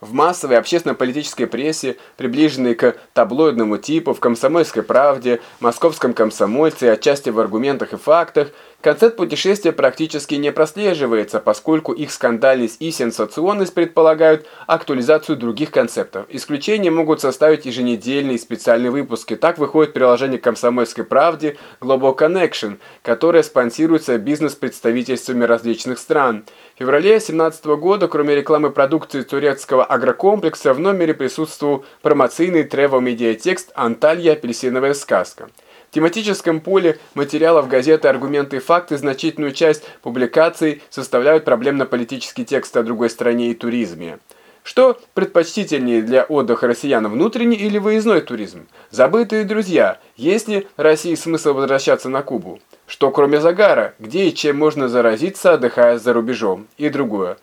В массовой общественно-политической прессе, приближенной к таблоидному типу, в «Комсомольской правде», «Московском комсомольце» и отчасти в «Аргументах и фактах», концепт путешествия практически не прослеживается, поскольку их скандальность и сенсационность предполагают актуализацию других концептов. Исключения могут составить еженедельные специальные выпуски. Так выходит приложение «Комсомольской правде» Global Connection, которое спонсируется бизнес-представительствами различных стран. В феврале 2017 года, кроме рекламы продукции турецкого агрокомплекса, в номере присутствовал промоционный тревел-медиатекст «Анталья. Апельсиновая сказка». Тематическом поле материалов газеты «Аргументы и факты» значительную часть публикаций составляют проблемно-политические тексты о другой стране и туризме. Что предпочтительнее для отдыха россиян, внутренний или выездной туризм? Забытые друзья, есть ли России смысл возвращаться на Кубу? Что кроме загара, где и чем можно заразиться, отдыхая за рубежом? И другое.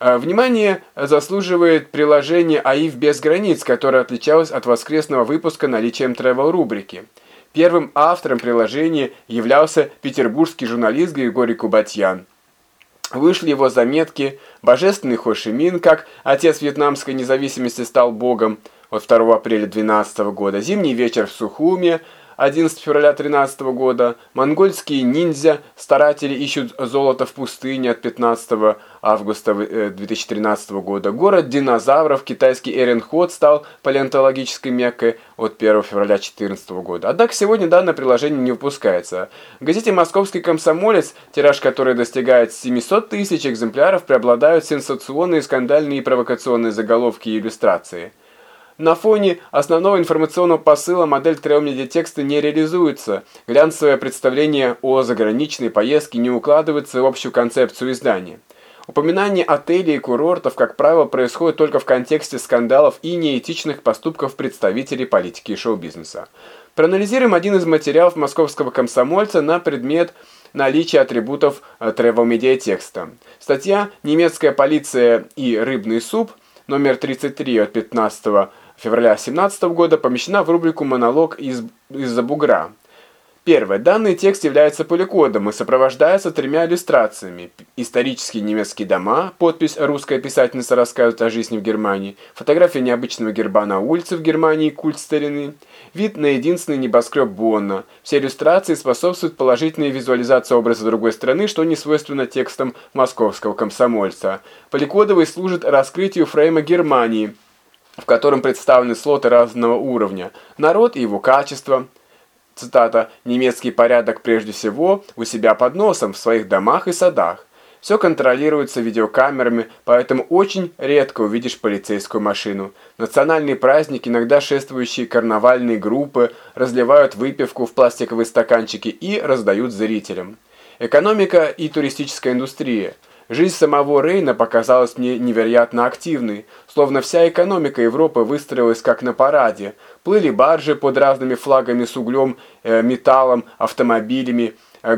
А, внимание заслуживает приложение АИФ без границ, которое отличалось от воскресного выпуска наличием travel-рубрики. Первым автором приложения являлся петербургский журналист Григорий Кубатьян. Вышли его заметки «Божественный Хо Ши Мин, как отец вьетнамской независимости стал богом» от 2 апреля 12 года, «Зимний вечер в Сухуме», 11 февраля 13 года, монгольские ниндзя, старатели ищут золото в пустыне от 15 августа 2013 э, года, город динозавров, китайский Эренхот стал палеонтологической меккой от 1 февраля 2014 года. Однако сегодня данное приложение не выпускается. В газете «Московский комсомолец», тираж которой достигает 700 тысяч экземпляров, преобладают сенсационные, скандальные и провокационные заголовки и иллюстрации. На фоне основного информационного посыла модель трехмедиатекста не реализуется. Глянцевое представление о заграничной поездке не укладывается в общую концепцию издания. Упоминание отелей и курортов, как правило, происходит только в контексте скандалов и неэтичных поступков представителей политики и шоу-бизнеса. Проанализируем один из материалов московского комсомольца на предмет наличия атрибутов э, тревел-медиатекста. Статья «Немецкая полиция и рыбный суп» номер 33 от 15 февраля 2017 года помещена в рубрику «Монолог из, из-за бугра». Первое. Данный текст является поликодом и сопровождается тремя иллюстрациями. Исторические немецкие дома, подпись «Русская писательница рассказывает о жизни в Германии», фотография необычного герба на улице в Германии, культ старины, вид на единственный небоскреб Бонна. Все иллюстрации способствуют положительной визуализации образа другой страны, что не свойственно текстам московского комсомольца. Поликодовый служит раскрытию фрейма Германии – в котором представлены слоты разного уровня, народ и его качество, цитата, «немецкий порядок прежде всего у себя под носом, в своих домах и садах». Все контролируется видеокамерами, поэтому очень редко увидишь полицейскую машину. Национальные праздники, иногда шествующие карнавальные группы, разливают выпивку в пластиковые стаканчики и раздают зрителям. Экономика и туристическая индустрия – Жизнь самого Рейна показалась мне невероятно активной, словно вся экономика Европы выстроилась как на параде. Плыли баржи под разными флагами с углем, э, металлом, автомобилями, э,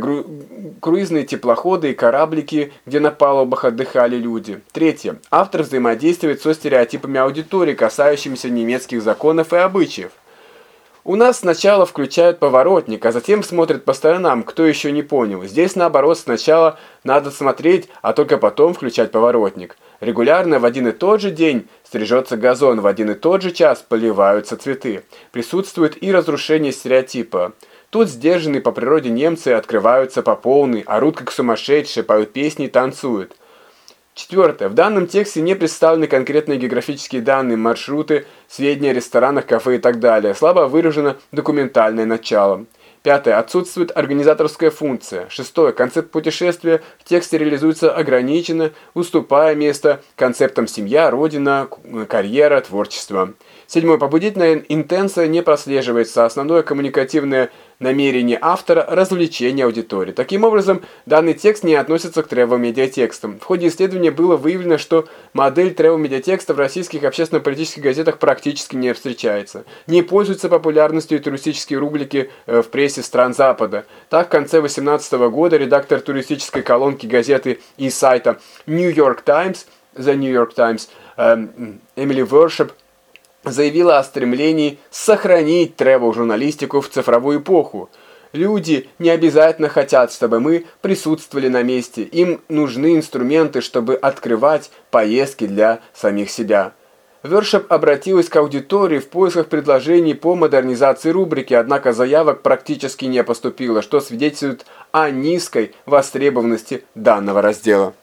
круизные теплоходы и кораблики, где на палубах отдыхали люди. Третье. Автор взаимодействует со стереотипами аудитории, касающимися немецких законов и обычаев. У нас сначала включают поворотник, а затем смотрят по сторонам, кто еще не понял. Здесь наоборот, сначала надо смотреть, а только потом включать поворотник. Регулярно в один и тот же день стрижется газон, в один и тот же час поливаются цветы. Присутствует и разрушение стереотипа. Тут сдержанные по природе немцы открываются по полной, орут как сумасшедшие, поют песни и танцуют. Четвертое. В данном тексте не представлены конкретные географические данные, маршруты, сведения о ресторанах, кафе и так далее. Слабо выражено документальное начало. Пятое. Отсутствует организаторская функция. Шестое. Концепт путешествия в тексте реализуется ограниченно, уступая место концептам семья, родина, карьера, творчество. Седьмое. Побудительная интенция не прослеживается. Основное коммуникативное намерение автора – развлечение аудитории. Таким образом, данный текст не относится к тревел-медиатекстам. В ходе исследования было выявлено, что модель тревел-медиатекста в российских общественно-политических газетах практически не встречается. Не пользуются популярностью туристические рубрики э, в прессе стран Запада. Так, в конце 2018 года редактор туристической колонки газеты и сайта New York Times, The New York Times, эм, Эмили Вершеп, заявила о стремлении сохранить тревел-журналистику в цифровую эпоху. Люди не обязательно хотят, чтобы мы присутствовали на месте. Им нужны инструменты, чтобы открывать поездки для самих себя. Вершеп обратилась к аудитории в поисках предложений по модернизации рубрики, однако заявок практически не поступило, что свидетельствует о низкой востребованности данного раздела.